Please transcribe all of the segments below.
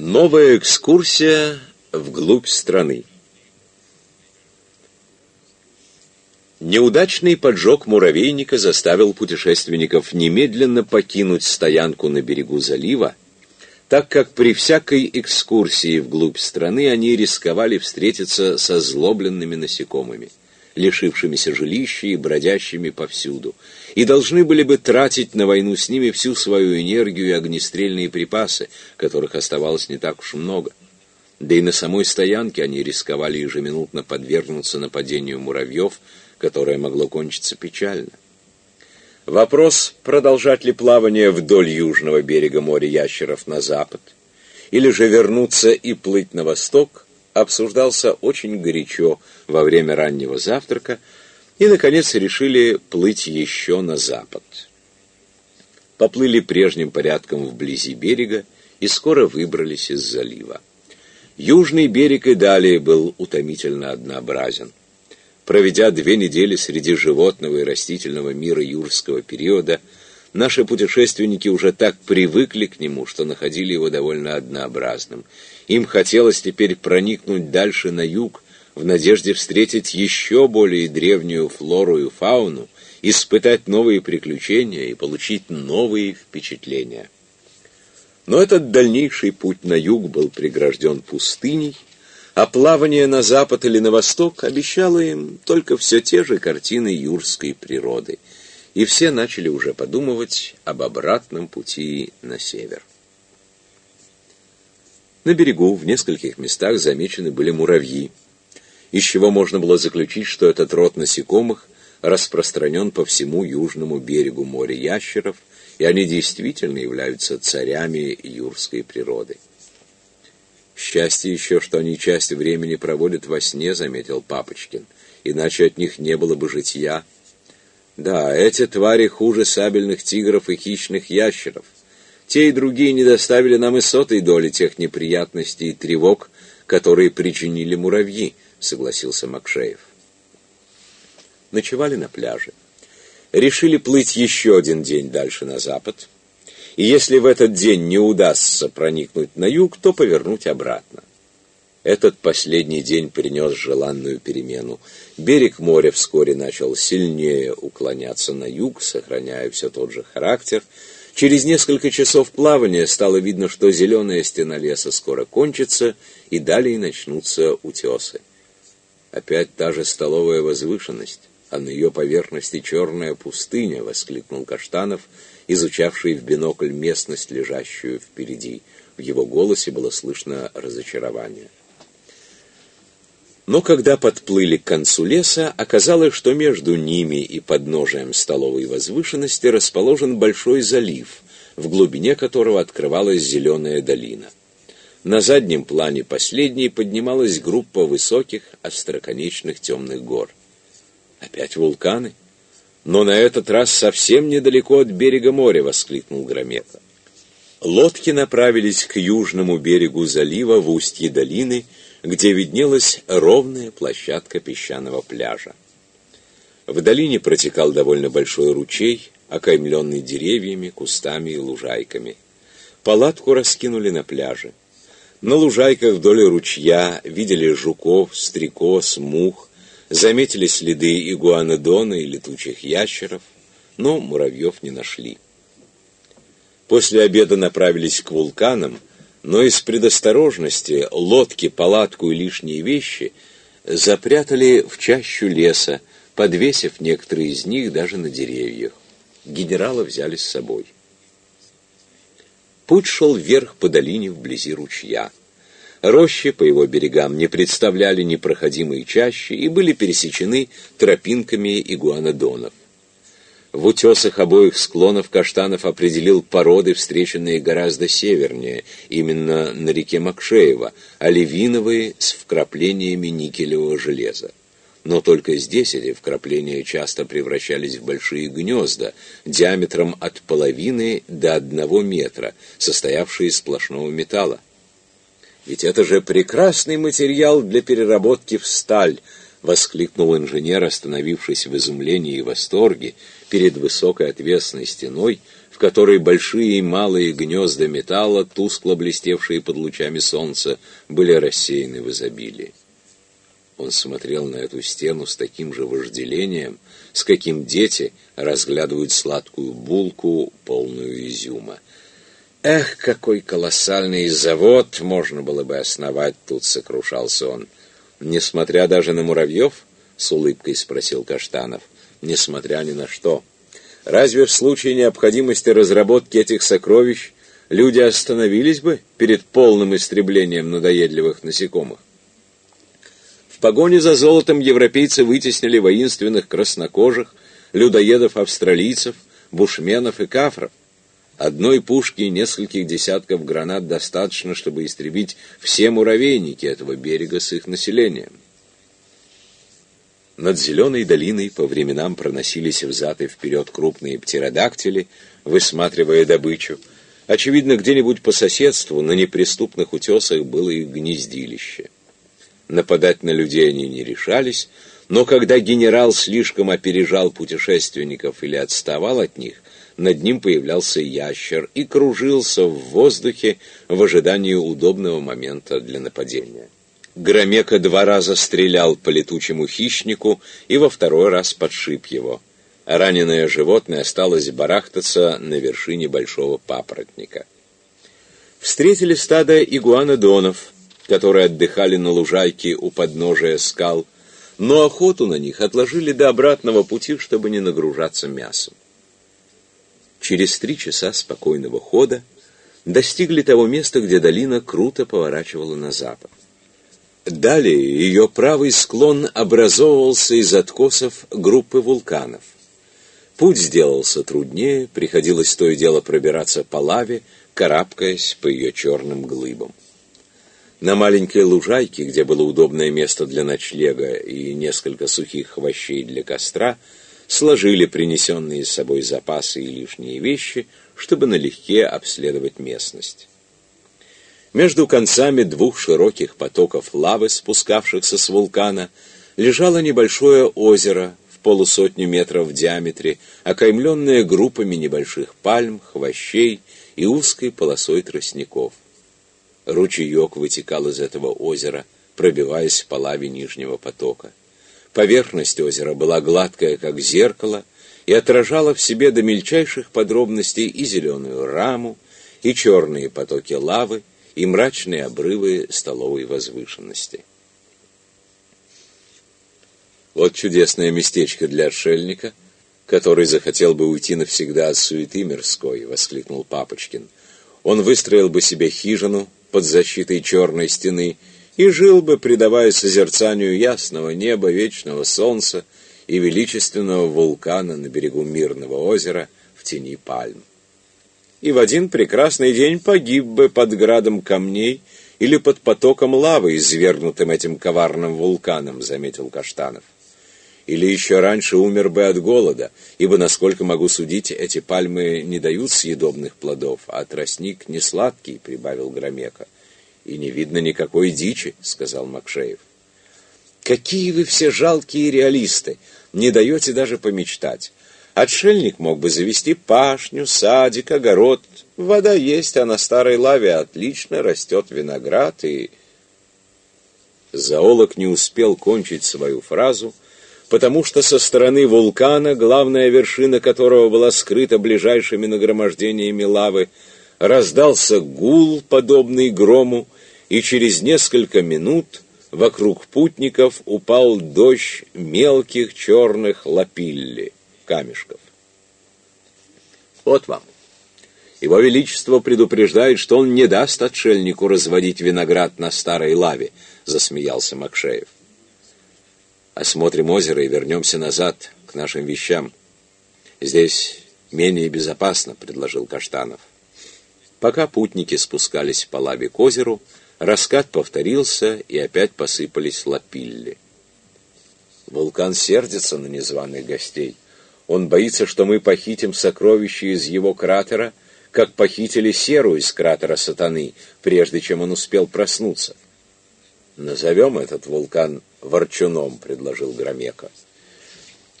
Новая экскурсия вглубь страны. Неудачный поджог муравейника заставил путешественников немедленно покинуть стоянку на берегу залива, так как при всякой экскурсии вглубь страны они рисковали встретиться со злобленными насекомыми, лишившимися жилища и бродящими повсюду, и должны были бы тратить на войну с ними всю свою энергию и огнестрельные припасы, которых оставалось не так уж много. Да и на самой стоянке они рисковали ежеминутно подвергнуться нападению муравьев, которое могло кончиться печально. Вопрос, продолжать ли плавание вдоль южного берега моря ящеров на запад, или же вернуться и плыть на восток, обсуждался очень горячо во время раннего завтрака, и, наконец, решили плыть еще на запад. Поплыли прежним порядком вблизи берега и скоро выбрались из залива. Южный берег и далее был утомительно однообразен. Проведя две недели среди животного и растительного мира юрского периода, наши путешественники уже так привыкли к нему, что находили его довольно однообразным. Им хотелось теперь проникнуть дальше на юг, в надежде встретить еще более древнюю флору и фауну, испытать новые приключения и получить новые впечатления. Но этот дальнейший путь на юг был прегражден пустыней, а плавание на запад или на восток обещало им только все те же картины юрской природы, и все начали уже подумывать об обратном пути на север. На берегу в нескольких местах замечены были муравьи, из чего можно было заключить, что этот род насекомых распространен по всему южному берегу моря ящеров, и они действительно являются царями юрской природы. «Счастье еще, что они часть времени проводят во сне», — заметил Папочкин, «иначе от них не было бы житья». «Да, эти твари хуже сабельных тигров и хищных ящеров. Те и другие не доставили нам и сотой доли тех неприятностей и тревог, которые причинили муравьи», — согласился Макшеев. Ночевали на пляже. Решили плыть еще один день дальше на запад, и если в этот день не удастся проникнуть на юг, то повернуть обратно. Этот последний день принес желанную перемену. Берег моря вскоре начал сильнее уклоняться на юг, сохраняя все тот же характер. Через несколько часов плавания стало видно, что зеленая стена леса скоро кончится, и далее начнутся утесы. Опять та же столовая возвышенность, а на ее поверхности черная пустыня, — воскликнул Каштанов, изучавший в бинокль местность, лежащую впереди. В его голосе было слышно разочарование. Но когда подплыли к концу леса, оказалось, что между ними и подножием столовой возвышенности расположен большой залив, в глубине которого открывалась зеленая долина. На заднем плане последней поднималась группа высоких, остроконечных темных гор. «Опять вулканы?» «Но на этот раз совсем недалеко от берега моря!» — воскликнул Громета. Лодки направились к южному берегу залива в устье долины, где виднелась ровная площадка песчаного пляжа. В долине протекал довольно большой ручей, окаймленный деревьями, кустами и лужайками. Палатку раскинули на пляже. На лужайках вдоль ручья видели жуков, стрекоз, мух, заметили следы игуанодона и летучих ящеров, но муравьев не нашли. После обеда направились к вулканам, но из предосторожности лодки, палатку и лишние вещи запрятали в чащу леса, подвесив некоторые из них даже на деревьях. Генерала взяли с собой. Путь шел вверх по долине вблизи ручья. Рощи по его берегам не представляли непроходимые чащи и были пересечены тропинками игуанодонов. В утесах обоих склонов Каштанов определил породы, встреченные гораздо севернее, именно на реке Макшеева, оливиновые с вкраплениями никелевого железа. Но только здесь эти вкрапления часто превращались в большие гнезда, диаметром от половины до одного метра, состоявшие из сплошного металла. «Ведь это же прекрасный материал для переработки в сталь!» — воскликнул инженер, остановившись в изумлении и восторге перед высокой отвесной стеной, в которой большие и малые гнезда металла, тускло блестевшие под лучами солнца, были рассеяны в изобилии. Он смотрел на эту стену с таким же вожделением, с каким дети разглядывают сладкую булку, полную изюма. «Эх, какой колоссальный завод можно было бы основать тут!» — сокрушался он. «Несмотря даже на муравьев?» — с улыбкой спросил Каштанов. «Несмотря ни на что. Разве в случае необходимости разработки этих сокровищ люди остановились бы перед полным истреблением надоедливых насекомых? В погоне за золотом европейцы вытеснили воинственных краснокожих, людоедов-австралийцев, бушменов и кафров. Одной пушки и нескольких десятков гранат достаточно, чтобы истребить все муравейники этого берега с их населением. Над зеленой долиной по временам проносились взад и вперед крупные птеродактили, высматривая добычу. Очевидно, где-нибудь по соседству на неприступных утесах было их гнездилище. Нападать на людей они не решались, но когда генерал слишком опережал путешественников или отставал от них, над ним появлялся ящер и кружился в воздухе в ожидании удобного момента для нападения. Громека два раза стрелял по летучему хищнику и во второй раз подшип его. Раненое животное осталось барахтаться на вершине большого папоротника. Встретили стадо игуанодонов, которые отдыхали на лужайке у подножия скал, но охоту на них отложили до обратного пути, чтобы не нагружаться мясом. Через три часа спокойного хода достигли того места, где долина круто поворачивала на запад. Далее ее правый склон образовывался из откосов группы вулканов. Путь сделался труднее, приходилось то и дело пробираться по лаве, карабкаясь по ее черным глыбам. На маленькой лужайке, где было удобное место для ночлега и несколько сухих хвощей для костра, сложили принесенные с собой запасы и лишние вещи, чтобы налегке обследовать местность. Между концами двух широких потоков лавы, спускавшихся с вулкана, лежало небольшое озеро в полусотню метров в диаметре, окаймленное группами небольших пальм, хвощей и узкой полосой тростников. Ручеек вытекал из этого озера, пробиваясь по лаве нижнего потока. Поверхность озера была гладкая, как зеркало, и отражала в себе до мельчайших подробностей и зеленую раму, и черные потоки лавы, и мрачные обрывы столовой возвышенности. Вот чудесное местечко для отшельника, который захотел бы уйти навсегда от суеты мирской, — воскликнул Папочкин. Он выстроил бы себе хижину под защитой черной стены и жил бы, предавая созерцанию ясного неба, вечного солнца и величественного вулкана на берегу мирного озера в тени пальм. И в один прекрасный день погиб бы под градом камней или под потоком лавы, извергнутым этим коварным вулканом, заметил Каштанов. Или еще раньше умер бы от голода, ибо, насколько могу судить, эти пальмы не дают съедобных плодов, а тростник не сладкий, прибавил Громека. «И не видно никакой дичи», — сказал Макшеев. «Какие вы все жалкие реалисты! Не даете даже помечтать. Отшельник мог бы завести пашню, садик, огород. Вода есть, а на старой лаве отлично растет виноград и...» Зоолог не успел кончить свою фразу, потому что со стороны вулкана, главная вершина которого была скрыта ближайшими нагромождениями лавы, раздался гул, подобный грому, и через несколько минут вокруг путников упал дождь мелких черных лапилли, камешков. Вот вам. Его Величество предупреждает, что он не даст отшельнику разводить виноград на старой лаве, засмеялся Макшеев. Осмотрим озеро и вернемся назад к нашим вещам. Здесь менее безопасно, предложил Каштанов. Пока путники спускались по лаве к озеру, Раскат повторился, и опять посыпались лапилли. Вулкан сердится на незваных гостей. Он боится, что мы похитим сокровища из его кратера, как похитили серу из кратера сатаны, прежде чем он успел проснуться. «Назовем этот вулкан Ворчуном», — предложил Громека.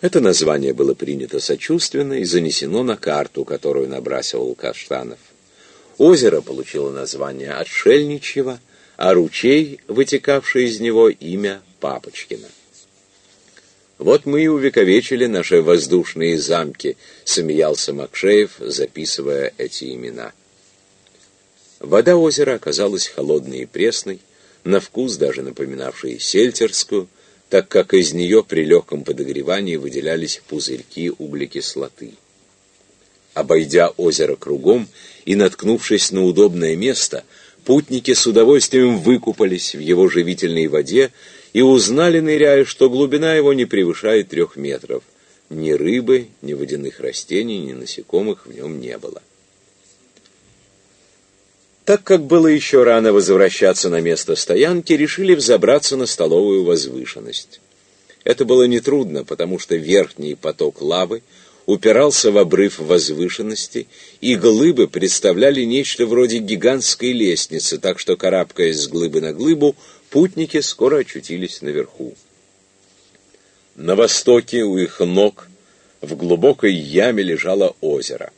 Это название было принято сочувственно и занесено на карту, которую набрасывал Каштанов. Озеро получило название Отшельничьего, а ручей, вытекавший из него, имя Папочкина. Вот мы и увековечили наши воздушные замки, смеялся Макшеев, записывая эти имена. Вода озера оказалась холодной и пресной, на вкус даже напоминавшей сельтерскую, так как из нее при легком подогревании выделялись пузырьки углекислоты. Обойдя озеро кругом и наткнувшись на удобное место, путники с удовольствием выкупались в его живительной воде и узнали, ныряя, что глубина его не превышает трех метров. Ни рыбы, ни водяных растений, ни насекомых в нем не было. Так как было еще рано возвращаться на место стоянки, решили взобраться на столовую возвышенность. Это было нетрудно, потому что верхний поток лавы упирался в обрыв возвышенности, и глыбы представляли нечто вроде гигантской лестницы, так что, карабкаясь с глыбы на глыбу, Путники скоро очутились наверху. На востоке у их ног в глубокой яме лежало озеро,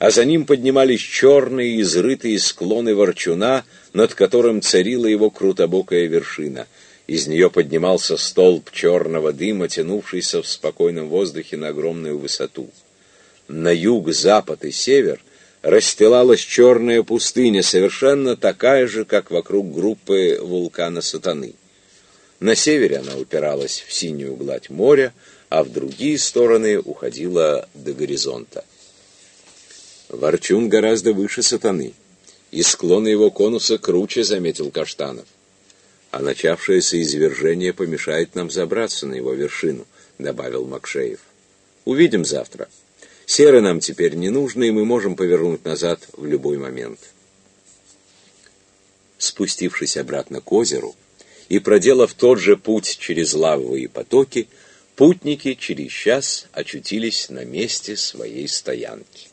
а за ним поднимались черные изрытые склоны ворчуна, над которым царила его крутобокая вершина. Из нее поднимался столб черного дыма, тянувшийся в спокойном воздухе на огромную высоту. На юг, запад и север — расстилалась черная пустыня, совершенно такая же, как вокруг группы вулкана Сатаны. На севере она упиралась в синюю гладь моря, а в другие стороны уходила до горизонта. Ворчун гораздо выше Сатаны, и склоны его конуса круче, заметил Каштанов. А начавшееся извержение помешает нам забраться на его вершину, добавил Макшеев. Увидим завтра. Серы нам теперь не нужны, и мы можем повернуть назад в любой момент. Спустившись обратно к озеру и проделав тот же путь через лавовые потоки, путники через час очутились на месте своей стоянки.